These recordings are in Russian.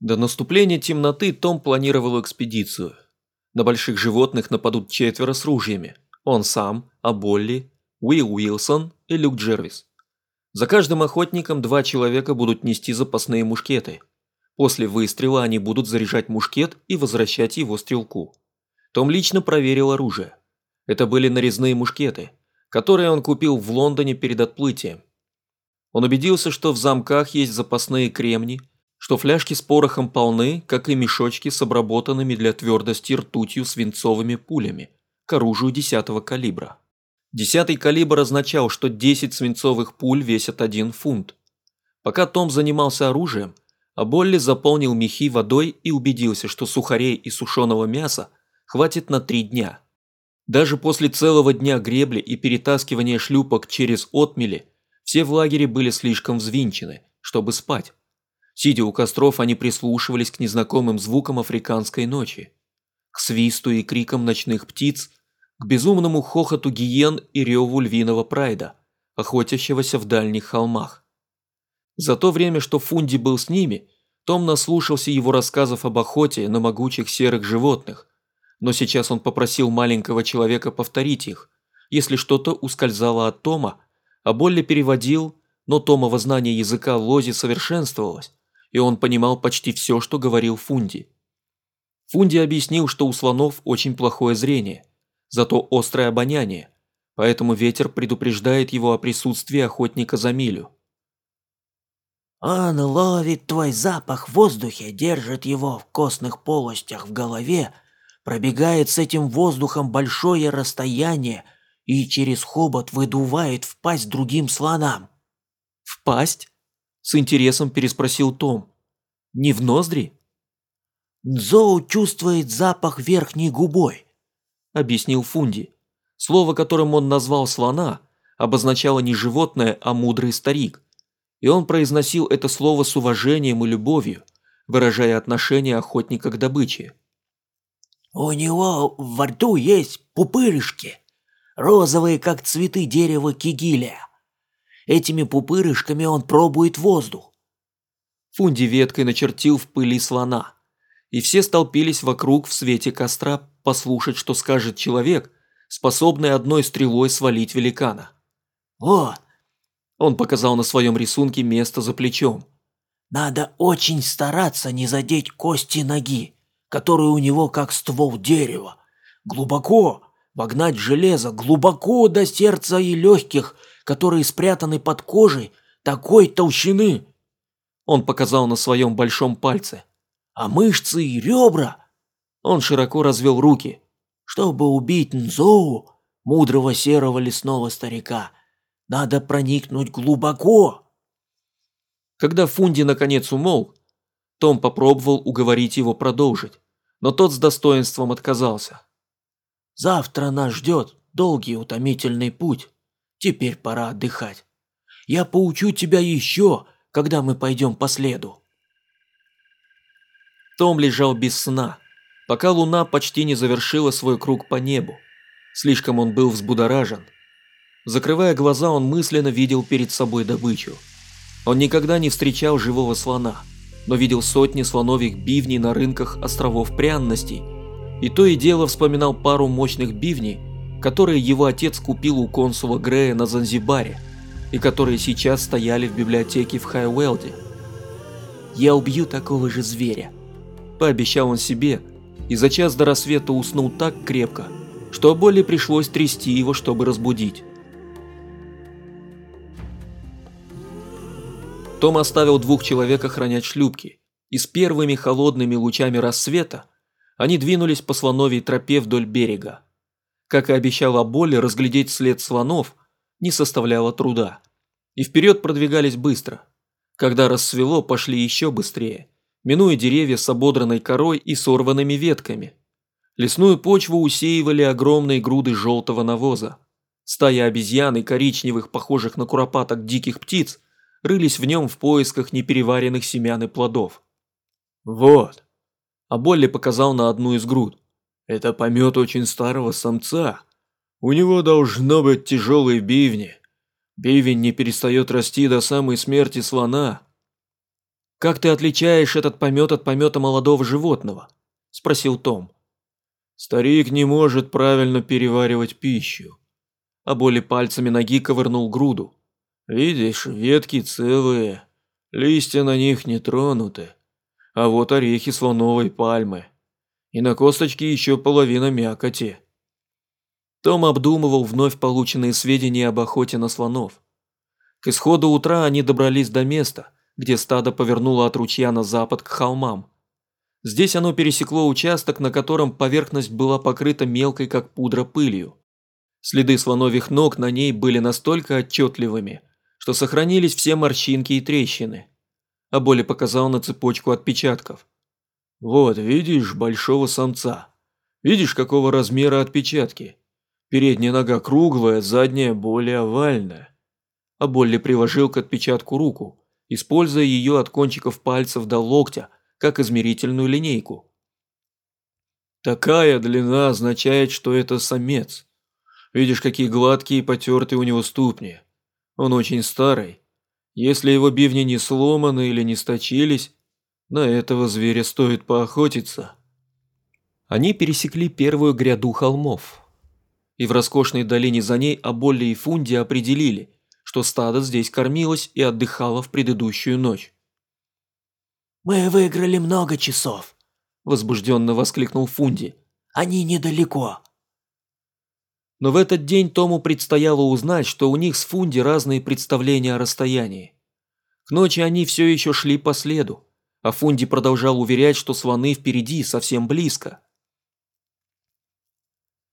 До наступления темноты Том планировал экспедицию. На больших животных нападут четверо с ружьями. Он сам, Аболли, Уилл Уилсон и Люк Джервис. За каждым охотником два человека будут нести запасные мушкеты. После выстрела они будут заряжать мушкет и возвращать его стрелку. Том лично проверил оружие. Это были нарезные мушкеты, которые он купил в Лондоне перед отплытием. Он убедился, что в замках есть запасные кремни, что фляжки с порохом полны, как и мешочки с обработанными для твердости ртутью свинцовыми пулями к оружию 10 калибра. Десятый калибр означал, что 10 свинцовых пуль весят 1 фунт. Пока Том занимался оружием, а Болли заполнил мехи водой и убедился, что сухарей и сушеного мяса хватит на три дня. Даже после целого дня гребли и перетаскивания шлюпок через отмели, все в лагере были слишком взвинчены, чтобы спать. Сидя у костров, они прислушивались к незнакомым звукам африканской ночи. К свисту и крикам ночных птиц, к безумному хохоту гиен и реву львиного прайда, охотящегося в дальних холмах. За то время, что Фунди был с ними, Том наслушался его рассказов об охоте на могучих серых животных, но сейчас он попросил маленького человека повторить их, если что-то ускользало от Тома, а Болли переводил, но Томово знание языка Лози совершенствовалось, и он понимал почти все, что говорил Фунди. Фунди объяснил, что у слонов очень плохое зрение, зато острое обоняние, поэтому ветер предупреждает его о присутствии охотника за милю. «Он ловит твой запах в воздухе, держит его в костных полостях в голове, пробегает с этим воздухом большое расстояние и через хобот выдувает в пасть другим слонам». «В пасть?» С интересом переспросил Том. «Не в ноздри?» «Нзоу чувствует запах верхней губой», — объяснил Фунди. Слово, которым он назвал слона, обозначало не животное, а мудрый старик. И он произносил это слово с уважением и любовью, выражая отношение охотника к добыче. «У него во рту есть пупырышки, розовые, как цветы дерева кигиля. Этими пупырышками он пробует воздух. Фунди веткой начертил в пыли слона. И все столпились вокруг в свете костра послушать, что скажет человек, способный одной стрелой свалить великана. «Вот!» Он показал на своем рисунке место за плечом. «Надо очень стараться не задеть кости ноги, которые у него как ствол дерева. Глубоко, вогнать железо глубоко до сердца и легких, которые спрятаны под кожей такой толщины. Он показал на своем большом пальце. А мышцы и ребра. Он широко развел руки. Чтобы убить Нзоу, мудрого серого лесного старика, надо проникнуть глубоко. Когда Фунди наконец умолк, том попробовал уговорить его продолжить, но тот с достоинством отказался. «Завтра нас ждет долгий утомительный путь. Теперь пора отдыхать. Я поучу тебя еще, когда мы пойдем по следу. Том лежал без сна, пока луна почти не завершила свой круг по небу. Слишком он был взбудоражен. Закрывая глаза, он мысленно видел перед собой добычу. Он никогда не встречал живого слона, но видел сотни слоновых бивней на рынках островов пряностей, и то и дело вспоминал пару мощных бивней, которые его отец купил у консула Грея на Занзибаре и которые сейчас стояли в библиотеке в Хайуэлде. «Я убью такого же зверя», – пообещал он себе, и за час до рассвета уснул так крепко, что Болли пришлось трясти его, чтобы разбудить. Том оставил двух человек охранять шлюпки, и с первыми холодными лучами рассвета они двинулись по слоновой тропе вдоль берега. Как и обещала Болли, разглядеть след слонов не составляло труда. И вперед продвигались быстро. Когда рассвело, пошли еще быстрее, минуя деревья с ободранной корой и сорванными ветками. Лесную почву усеивали огромные груды желтого навоза. Стая обезьян и коричневых, похожих на куропаток диких птиц, рылись в нем в поисках непереваренных семян и плодов. «Вот!» А Болли показал на одну из груд. Это помет очень старого самца. У него должно быть тяжелые бивни. Бивень не перестает расти до самой смерти слона. как ты отличаешь этот помет от помета молодого животного?» – спросил Том. «Старик не может правильно переваривать пищу». А боли пальцами ноги ковырнул груду. «Видишь, ветки целые, листья на них не тронуты, а вот орехи слоновой пальмы. И на косточке еще половина мякоти». Том обдумывал вновь полученные сведения об охоте на слонов. К исходу утра они добрались до места, где стадо повернуло от ручья на запад к холмам. Здесь оно пересекло участок, на котором поверхность была покрыта мелкой, как пудра, пылью. Следы слоновьих ног на ней были настолько отчетливыми, что сохранились все морщинки и трещины. А Боли показал на цепочку отпечатков. «Вот, видишь большого самца? Видишь, какого размера отпечатки? Передняя нога круглая, задняя более овальная». А Болли приложил к отпечатку руку, используя ее от кончиков пальцев до локтя, как измерительную линейку. Такая длина означает, что это самец. Видишь, какие гладкие и потертые у него ступни. Он очень старый. Если его бивни не сломаны или не сточились, на этого зверя стоит поохотиться. Они пересекли первую гряду холмов. И в роскошной долине за ней Аболли и Фунди определили, что стадо здесь кормилось и отдыхало в предыдущую ночь. «Мы выиграли много часов», – возбужденно воскликнул Фунди. «Они недалеко». Но в этот день Тому предстояло узнать, что у них с Фунди разные представления о расстоянии. К ночи они все еще шли по следу, а Фунди продолжал уверять, что слоны впереди совсем близко.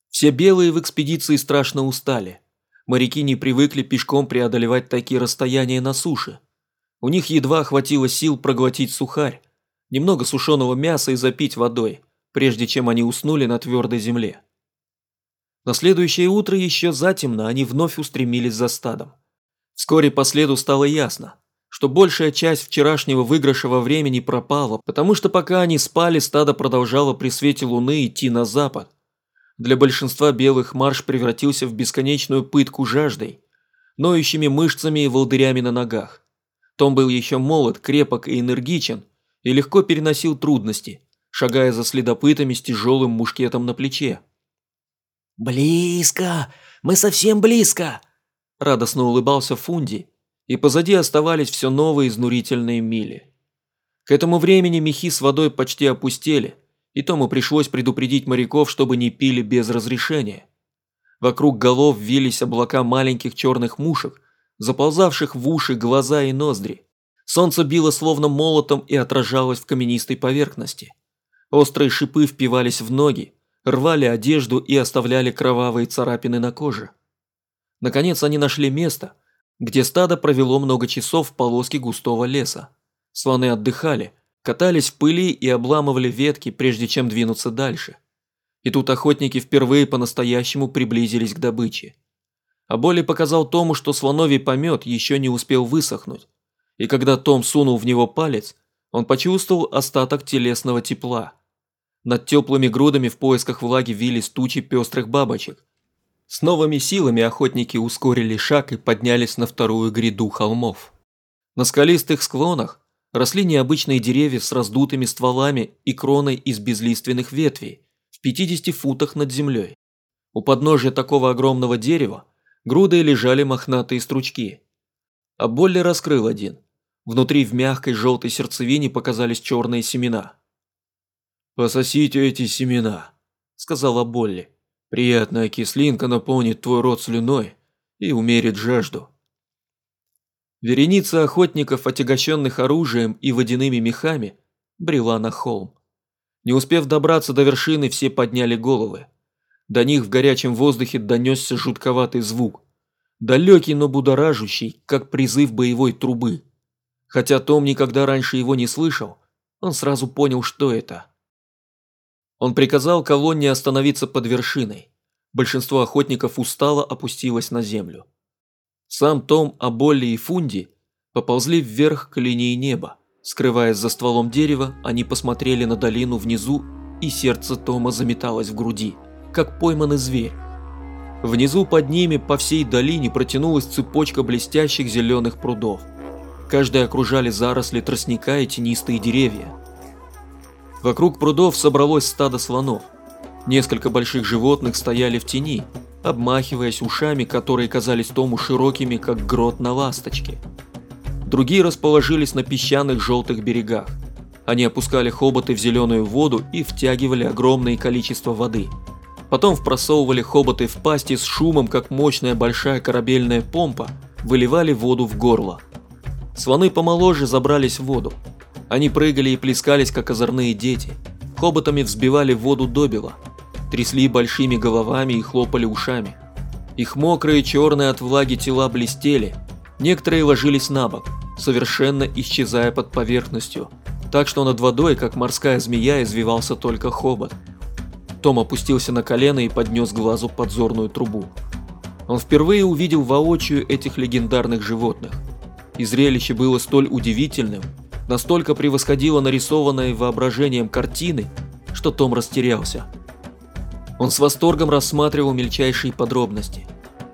Все белые в экспедиции страшно устали. Моряки не привыкли пешком преодолевать такие расстояния на суше. У них едва хватило сил проглотить сухарь, немного сушеного мяса и запить водой, прежде чем они уснули на твердой земле. На следующее утро еще затемно они вновь устремились за стадом. Вскоре по следу стало ясно, что большая часть вчерашнего выигрыша во времени пропала, потому что пока они спали, стадо продолжало при свете луны идти на запад, для большинства белых марш превратился в бесконечную пытку жаждой, ноющими мышцами и волдырями на ногах. Том был еще молод, крепок и энергичен, и легко переносил трудности, шагая за следопытами с тяжелым мушкетом на плече. «Близко! Мы совсем близко!» Радостно улыбался Фунди, и позади оставались все новые изнурительные мили. К этому времени мехи с водой почти опустели, и Тому пришлось предупредить моряков, чтобы не пили без разрешения. Вокруг голов вились облака маленьких черных мушек, заползавших в уши, глаза и ноздри. Солнце било словно молотом и отражалось в каменистой поверхности. Острые шипы впивались в ноги, рвали одежду и оставляли кровавые царапины на коже. Наконец они нашли место, где стадо провело много часов в полоске густого леса. Слоны отдыхали – катались в пыли и обламывали ветки, прежде чем двинуться дальше. И тут охотники впервые по-настоящему приблизились к добыче. А Боли показал Тому, что слоновий помет еще не успел высохнуть. И когда Том сунул в него палец, он почувствовал остаток телесного тепла. Над теплыми грудами в поисках влаги вились тучи пестрых бабочек. С новыми силами охотники ускорили шаг и поднялись на вторую гряду холмов. На скалистых склонах росли необычные деревья с раздутыми стволами и кроной из безлиственных ветвей в 50 футах над землей. У подножия такого огромного дерева грудой лежали мохнатые стручки. А Болли раскрыл один. Внутри в мягкой желтой сердцевине показались черные семена. «Пососите эти семена», – сказала Болли. «Приятная кислинка наполнит твой рот слюной и умерит жажду». Вереница охотников, отягощенных оружием и водяными мехами, брела на холм. Не успев добраться до вершины, все подняли головы. До них в горячем воздухе донесся жутковатый звук. Далекий, но будоражущий, как призыв боевой трубы. Хотя Том никогда раньше его не слышал, он сразу понял, что это. Он приказал колонне остановиться под вершиной. Большинство охотников устало опустилось на землю. Сам Том, Аболли и Фунди поползли вверх к линии неба. Скрываясь за стволом дерева, они посмотрели на долину внизу, и сердце Тома заметалось в груди, как пойманный зверь. Внизу под ними по всей долине протянулась цепочка блестящих зеленых прудов. Каждый окружали заросли тростника и тенистые деревья. Вокруг прудов собралось стадо слонов. Несколько больших животных стояли в тени, обмахиваясь ушами, которые казались Тому широкими, как грот на ласточке. Другие расположились на песчаных желтых берегах. Они опускали хоботы в зеленую воду и втягивали огромное количество воды. Потом впросовывали хоботы в пасти с шумом, как мощная большая корабельная помпа, выливали воду в горло. Слоны помоложе забрались в воду. Они прыгали и плескались, как озорные дети. Хоботами взбивали воду добила. Трясли большими головами и хлопали ушами. Их мокрые, черные от влаги тела блестели. Некоторые ложились на бок, совершенно исчезая под поверхностью, так что над водой, как морская змея, извивался только хобот. Том опустился на колено и поднес глазу подзорную трубу. Он впервые увидел воочию этих легендарных животных. И зрелище было столь удивительным, настолько превосходило нарисованное воображением картины, что Том растерялся. Он с восторгом рассматривал мельчайшие подробности.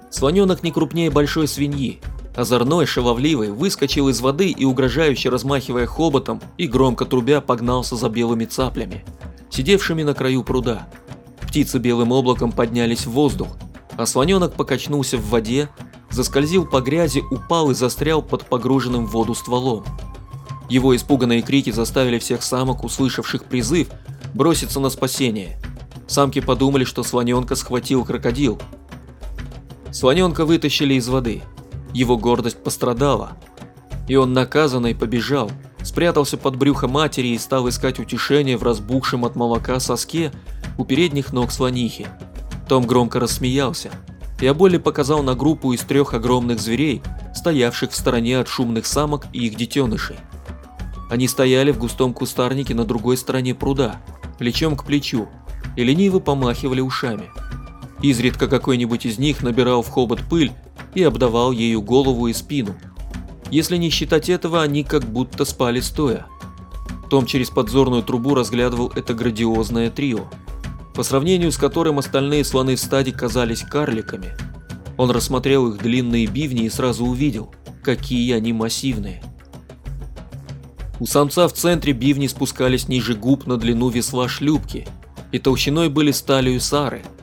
Слоненок не крупнее большой свиньи, Озорной, шаловливый, выскочил из воды и, угрожающе размахивая хоботом и громко трубя, погнался за белыми цаплями, сидевшими на краю пруда. Птицы белым облаком поднялись в воздух, а слоненок покачнулся в воде, заскользил по грязи, упал и застрял под погруженным в воду стволом. Его испуганные крики заставили всех самок, услышавших призыв, броситься на спасение. Самки подумали, что слоненка схватил крокодил. Слоненка вытащили из воды – его гордость пострадала, и он наказанный побежал, спрятался под брюхо матери и стал искать утешение в разбухшем от молока соске у передних ног слонихи. Том громко рассмеялся, и Аболи показал на группу из трех огромных зверей, стоявших в стороне от шумных самок и их детенышей. Они стояли в густом кустарнике на другой стороне пруда, плечом к плечу, и лениво помахивали ушами. Изредка какой-нибудь из них набирал в хобот пыль и обдавал ею голову и спину. Если не считать этого, они как будто спали стоя. Том через подзорную трубу разглядывал это грандиозное трио, по сравнению с которым остальные слоны в стаде казались карликами. Он рассмотрел их длинные бивни и сразу увидел, какие они массивные. У самца в центре бивни спускались ниже губ на длину весла шлюпки, и толщиной были сталью сары –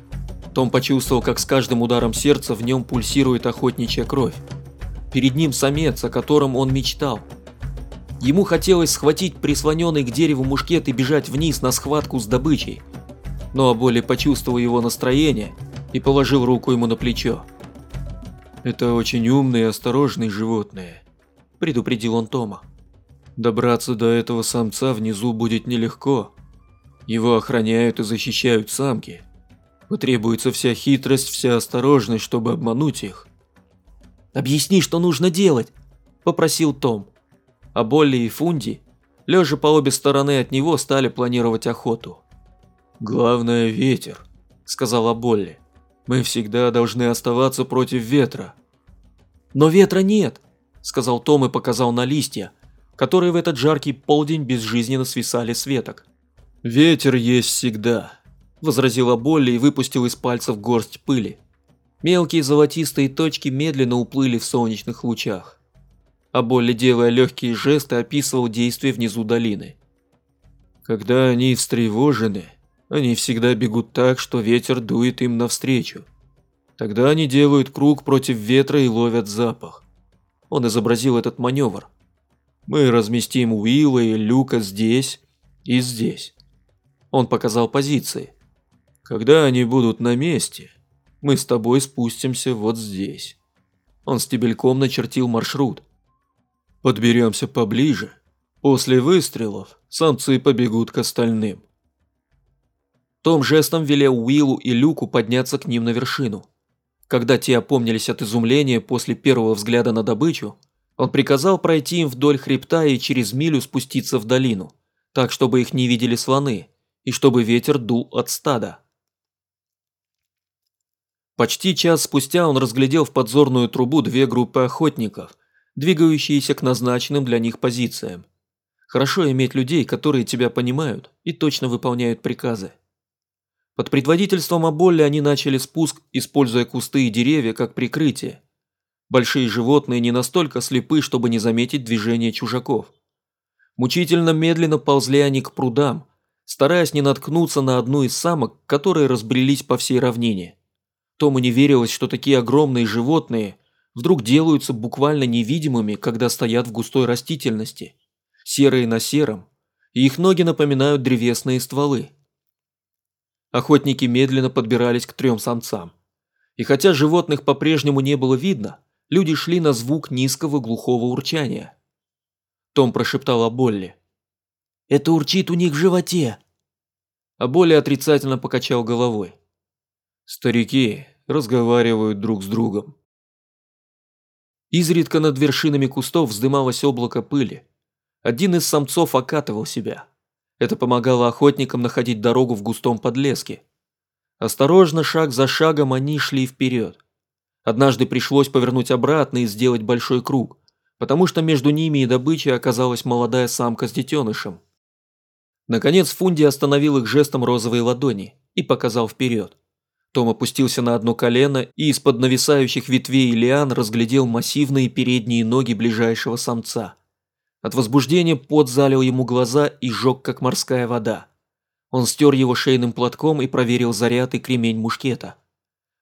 том почувствовал, как с каждым ударом сердца в нем пульсирует охотничья кровь. Перед ним самец, о котором он мечтал. Ему хотелось схватить прислоненный к дереву мушкет и бежать вниз на схватку с добычей. Но Аболи почувствовал его настроение и положил руку ему на плечо. «Это очень умные и осторожные животные», – предупредил он Тома. «Добраться до этого самца внизу будет нелегко. Его охраняют и защищают самки. Потребуется вся хитрость, вся осторожность, чтобы обмануть их. «Объясни, что нужно делать», – попросил Том. А Болли и Фунди, лежа по обе стороны от него, стали планировать охоту. «Главное – ветер», – сказала Болли. «Мы всегда должны оставаться против ветра». «Но ветра нет», – сказал Том и показал на листья, которые в этот жаркий полдень безжизненно свисали с веток. «Ветер есть всегда», возразила Болли и выпустил из пальцев горсть пыли. Мелкие золотистые точки медленно уплыли в солнечных лучах. А Болли, делая легкие жесты, описывал действия внизу долины. Когда они встревожены, они всегда бегут так, что ветер дует им навстречу. Тогда они делают круг против ветра и ловят запах. Он изобразил этот маневр. Мы разместим Уилла и Люка здесь и здесь. Он показал позиции. Когда они будут на месте, мы с тобой спустимся вот здесь. Он стебельком начертил маршрут. Подберемся поближе. После выстрелов самцы побегут к остальным. Том жестом велел Уиллу и Люку подняться к ним на вершину. Когда те опомнились от изумления после первого взгляда на добычу, он приказал пройти им вдоль хребта и через милю спуститься в долину, так чтобы их не видели слоны, и чтобы ветер дул от стада. Почти час спустя он разглядел в подзорную трубу две группы охотников, двигающиеся к назначенным для них позициям. Хорошо иметь людей, которые тебя понимают и точно выполняют приказы. Под предводительством Аболли они начали спуск, используя кусты и деревья как прикрытие. Большие животные не настолько слепы, чтобы не заметить движение чужаков. Мучительно медленно ползли они к прудам, стараясь не наткнуться на одну из самок, которые разбрелись по всей равнине. Тому не верилось, что такие огромные животные вдруг делаются буквально невидимыми, когда стоят в густой растительности, серые на сером, и их ноги напоминают древесные стволы. Охотники медленно подбирались к трем самцам. И хотя животных по-прежнему не было видно, люди шли на звук низкого глухого урчания. Том прошептал о Болли. «Это урчит у них в животе». А Болли отрицательно покачал головой. Старики разговаривают друг с другом. Изредка над вершинами кустов вздымалось облако пыли. Один из самцов окатывал себя. Это помогало охотникам находить дорогу в густом подлеске. Осторожно, шаг за шагом они шли вперед. Однажды пришлось повернуть обратно и сделать большой круг, потому что между ними и добычей оказалась молодая самка с детенышем. Наконец Фунди остановил их жестом розовой ладони и показал вперед. Том опустился на одно колено и из-под нависающих ветвей лиан разглядел массивные передние ноги ближайшего самца. От возбуждения пот залил ему глаза и жег, как морская вода. Он стер его шейным платком и проверил заряд и кремень мушкета.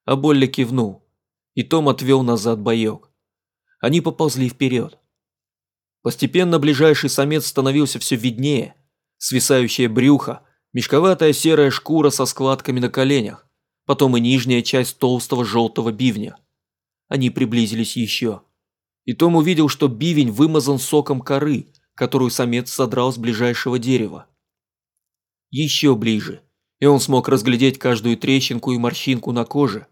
А Болли кивнул, и Том отвел назад боек. Они поползли вперед. Постепенно ближайший самец становился все виднее. Свисающее брюхо, мешковатая серая шкура со складками на коленях потом и нижняя часть толстого желтого бивня. Они приблизились еще. И Том увидел, что бивень вымазан соком коры, которую самец содрал с ближайшего дерева. Еще ближе, и он смог разглядеть каждую трещинку и морщинку на коже,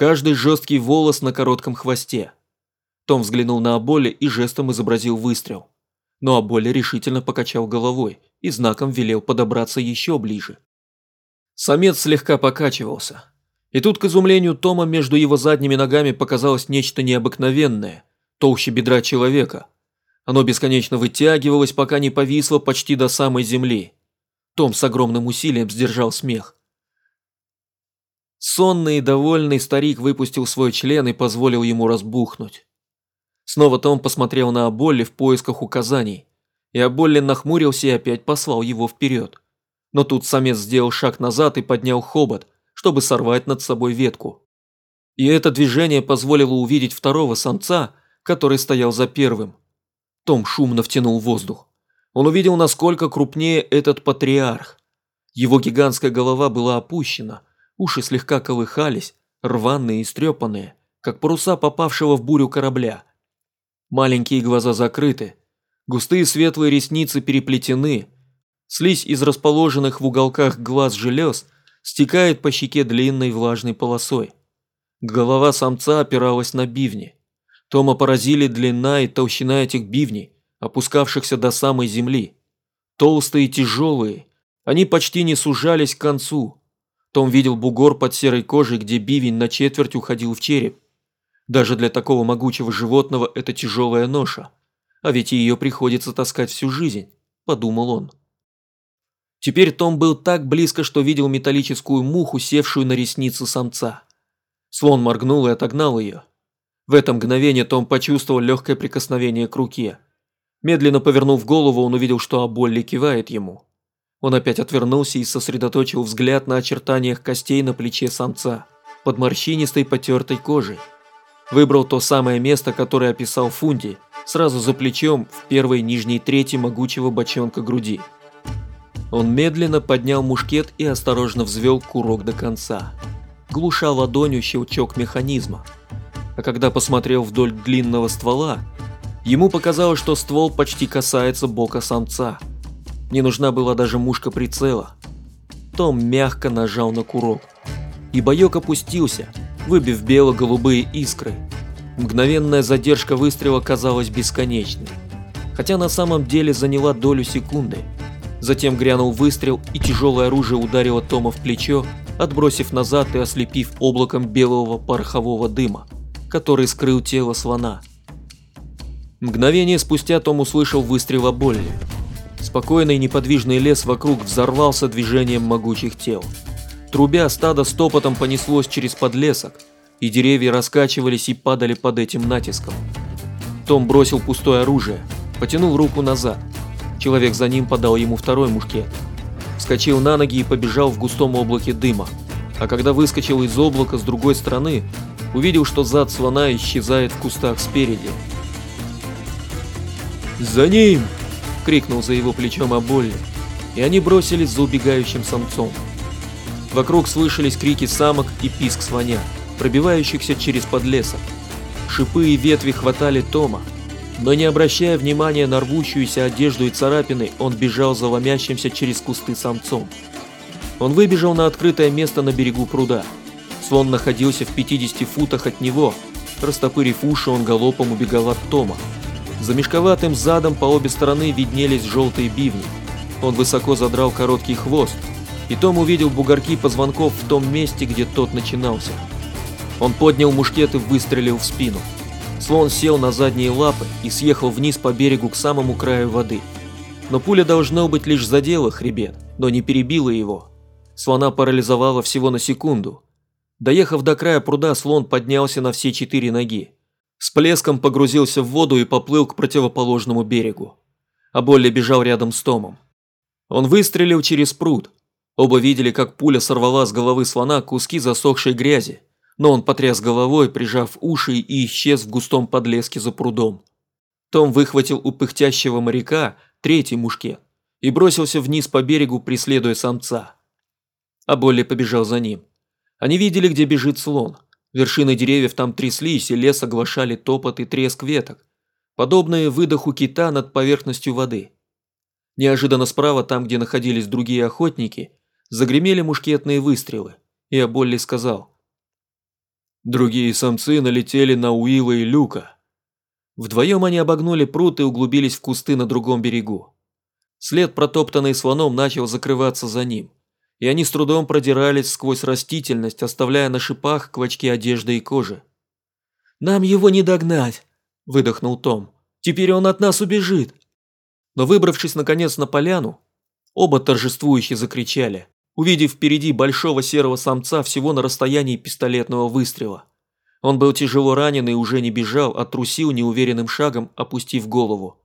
каждый жесткий волос на коротком хвосте. Том взглянул на Аболи и жестом изобразил выстрел. Но Аболи решительно покачал головой и знаком велел подобраться еще ближе. Самец слегка покачивался. И тут, к изумлению Тома, между его задними ногами показалось нечто необыкновенное, толще бедра человека. Оно бесконечно вытягивалось, пока не повисло почти до самой земли. Том с огромным усилием сдержал смех. Сонный и довольный старик выпустил свой член и позволил ему разбухнуть. Снова Том посмотрел на Аболли в поисках указаний, и Аболли нахмурился и опять послал его вперед. Но тут самец сделал шаг назад и поднял хобот, чтобы сорвать над собой ветку. И это движение позволило увидеть второго самца, который стоял за первым. Том шумно втянул воздух. Он увидел, насколько крупнее этот патриарх. Его гигантская голова была опущена, уши слегка колыхались, рваные и стрепанные, как паруса попавшего в бурю корабля. Маленькие глаза закрыты, густые светлые ресницы переплетены, Слизь из расположенных в уголках глаз желез стекает по щеке длинной влажной полосой. Голова самца опиралась на бивни. Тома поразили длина и толщина этих бивней, опускавшихся до самой земли. Толстые и тяжелые, они почти не сужались к концу. Том видел бугор под серой кожей, где бивень на четверть уходил в череп. Даже для такого могучего животного это тяжелая ноша. А ведь ее приходится таскать всю жизнь, подумал он. Теперь Том был так близко, что видел металлическую муху, севшую на ресницу самца. Слон моргнул и отогнал ее. В это мгновение Том почувствовал легкое прикосновение к руке. Медленно повернув голову, он увидел, что Аболли кивает ему. Он опять отвернулся и сосредоточил взгляд на очертаниях костей на плече самца, под морщинистой потертой кожей. Выбрал то самое место, которое описал Фунди, сразу за плечом в первой нижней трети могучего бочонка груди. Он медленно поднял мушкет и осторожно взвел курок до конца, глуша ладонью щелчок механизма. А когда посмотрел вдоль длинного ствола, ему показалось, что ствол почти касается бока самца. Не нужна была даже мушка прицела. Том мягко нажал на курок. И боек опустился, выбив бело-голубые искры. Мгновенная задержка выстрела казалась бесконечной. Хотя на самом деле заняла долю секунды – Затем грянул выстрел, и тяжелое оружие ударило Тома в плечо, отбросив назад и ослепив облаком белого порохового дыма, который скрыл тело слона. Мгновение спустя Том услышал выстрел Болли. Спокойный неподвижный лес вокруг взорвался движением могучих тел. Трубя стадо стопотом понеслось через подлесок, и деревья раскачивались и падали под этим натиском. Том бросил пустое оружие, потянул руку назад. Человек за ним подал ему второй мушкет. Вскочил на ноги и побежал в густом облаке дыма. А когда выскочил из облака с другой стороны, увидел, что зад слона исчезает в кустах спереди. «За ним!» – крикнул за его плечом Аболли, и они бросились за убегающим самцом. Вокруг слышались крики самок и писк слоня, пробивающихся через подлесок. Шипы и ветви хватали Тома, но не обращая внимания на рвущуюся одежду и царапины, он бежал за ломящимся через кусты самцом. Он выбежал на открытое место на берегу пруда. Слон находился в 50 футах от него. Растопырив уши, он галопом убегал от Тома. За мешковатым задом по обе стороны виднелись желтые бивни. Он высоко задрал короткий хвост, и Том увидел бугорки позвонков в том месте, где тот начинался. Он поднял мушкет и выстрелил в спину. Слон сел на задние лапы и съехал вниз по берегу к самому краю воды. Но пуля должно быть лишь задела хребет, но не перебила его. Слона парализовала всего на секунду. Доехав до края пруда, слон поднялся на все четыре ноги. С плеском погрузился в воду и поплыл к противоположному берегу. А Болли бежал рядом с Томом. Он выстрелил через пруд. Оба видели, как пуля сорвала с головы слона куски засохшей грязи но он потряс головой, прижав уши и исчез в густом подлеске за прудом. Том выхватил у пыхтящего моряка третий мушкет и бросился вниз по берегу, преследуя самца. А Болли побежал за ним. Они видели, где бежит слон. Вершины деревьев там тряслись, и лес оглашали топот и треск веток, подобные выдоху кита над поверхностью воды. Неожиданно справа, там, где находились другие охотники, загремели мушкетные выстрелы, и Аболли сказал Другие самцы налетели на Уилла и Люка. Вдвоем они обогнули пруд и углубились в кусты на другом берегу. След, протоптанный слоном, начал закрываться за ним, и они с трудом продирались сквозь растительность, оставляя на шипах клочки одежды и кожи. «Нам его не догнать!» – выдохнул Том. «Теперь он от нас убежит!» Но выбравшись наконец на поляну, оба торжествующе закричали увидев впереди большого серого самца всего на расстоянии пистолетного выстрела. Он был тяжело ранен и уже не бежал, а трусил неуверенным шагом, опустив голову.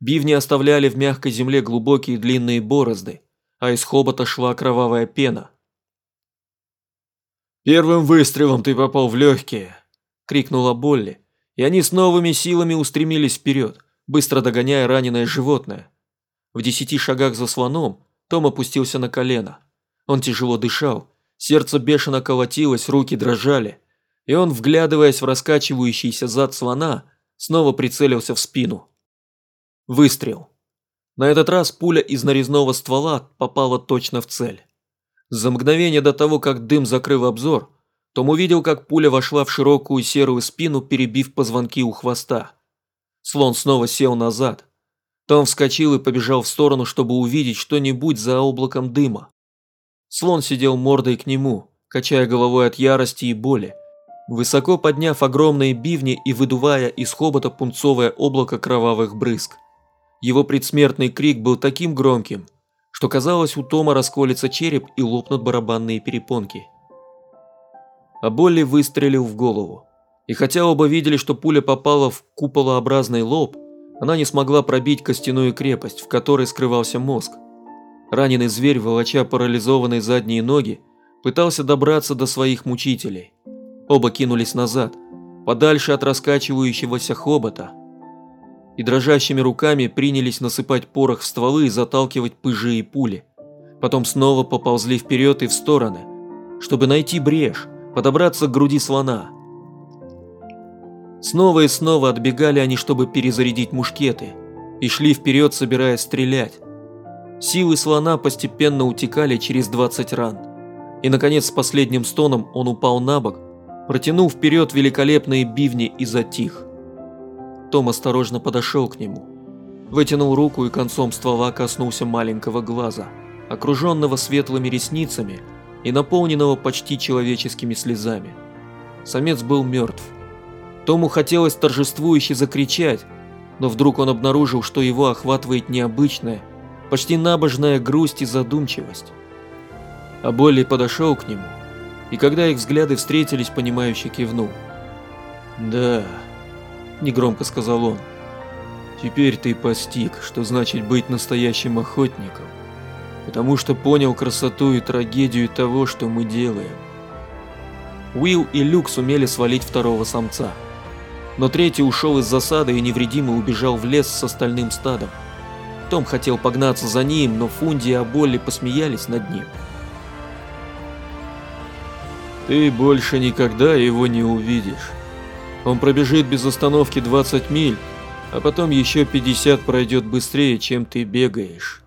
Бивни оставляли в мягкой земле глубокие длинные борозды, а из хобота шла кровавая пена. «Первым выстрелом ты попал в легкие!» – крикнула Болли, и они с новыми силами устремились вперед, быстро догоняя раненое животное. В десяти шагах за слоном Том опустился на колено – он тяжело дышал, сердце бешено колотилось, руки дрожали, и он, вглядываясь в раскачивающийся зад слона, снова прицелился в спину. Выстрел. На этот раз пуля из нарезного ствола попала точно в цель. За мгновение до того, как дым закрыл обзор, том увидел, как пуля вошла в широкую серую спину, перебив позвонки у хвоста. Слон снова сел назад. Том вскочил и побежал в сторону, чтобы увидеть что-нибудь за облаком дыма. Слон сидел мордой к нему, качая головой от ярости и боли, высоко подняв огромные бивни и выдувая из хобота пунцовое облако кровавых брызг. Его предсмертный крик был таким громким, что казалось, у Тома расколется череп и лопнут барабанные перепонки. А Болли выстрелил в голову. И хотя оба видели, что пуля попала в куполообразный лоб, она не смогла пробить костяную крепость, в которой скрывался мозг. Раненый зверь, волоча парализованные задние ноги, пытался добраться до своих мучителей. Оба кинулись назад, подальше от раскачивающегося хобота, и дрожащими руками принялись насыпать порох в стволы и заталкивать пыжи и пули. Потом снова поползли вперед и в стороны, чтобы найти брешь, подобраться к груди слона. Снова и снова отбегали они, чтобы перезарядить мушкеты, и шли вперед, собираясь стрелять. Силы слона постепенно утекали через 20 ран. И, наконец, с последним стоном он упал на бок, протянул вперед великолепные бивни и затих. Том осторожно подошел к нему. Вытянул руку и концом ствола коснулся маленького глаза, окруженного светлыми ресницами и наполненного почти человеческими слезами. Самец был мертв. Тому хотелось торжествующе закричать, но вдруг он обнаружил, что его охватывает необычное, почти набожная грусть и задумчивость. А Болли подошел к нему, и когда их взгляды встретились, понимающе кивнул. «Да», – негромко сказал он, – «теперь ты постиг, что значит быть настоящим охотником, потому что понял красоту и трагедию того, что мы делаем». Уилл и Люк сумели свалить второго самца, но третий ушел из засады и невредимо убежал в лес с остальным стадом. Том хотел погнаться за ним, но Фунди и Аболли посмеялись над ним. Ты больше никогда его не увидишь. Он пробежит без остановки 20 миль, а потом еще 50 пройдет быстрее, чем ты бегаешь.